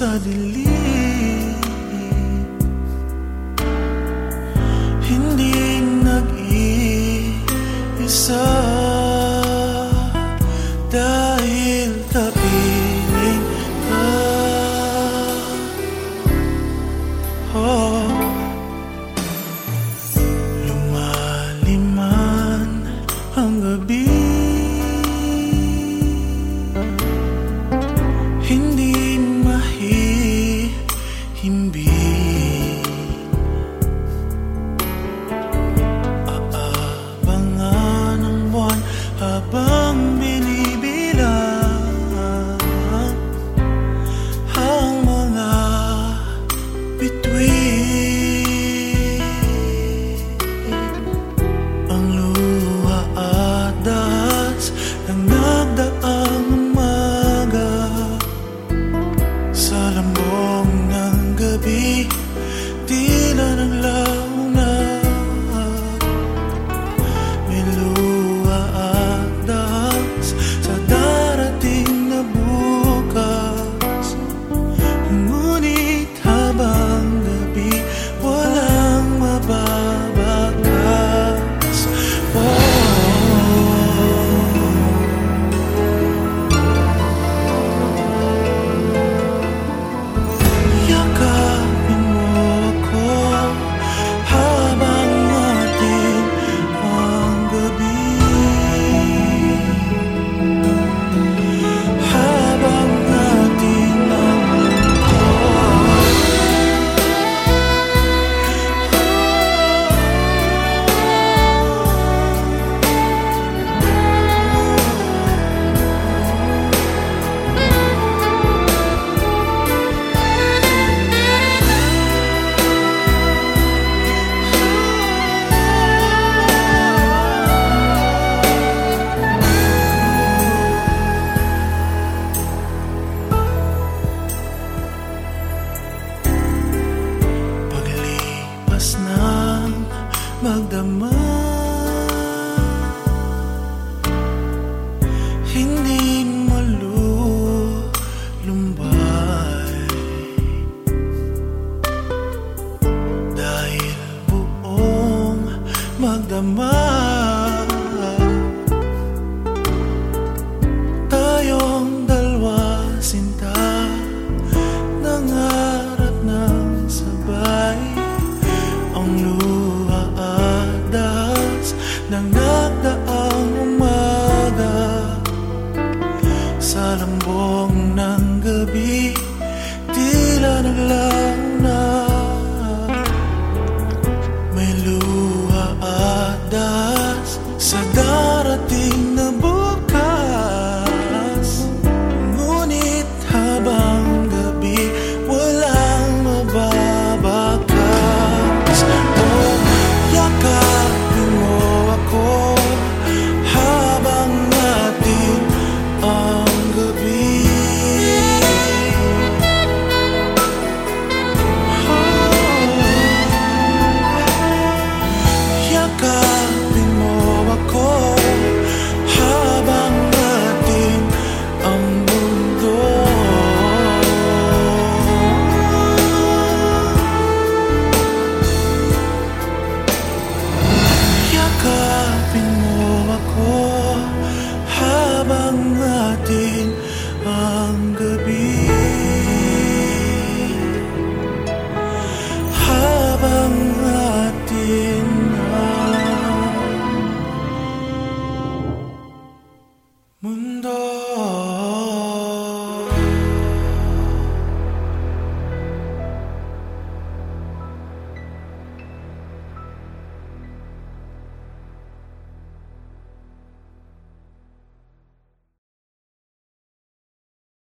sa dilim. Hindi nag-iisa Dahil tapi magdama. Hindi malulumbay Dahil buong magdama. sa lambong ng gabi Tila naglalang ako habang natin ang gabi. Habang natin ang mundo.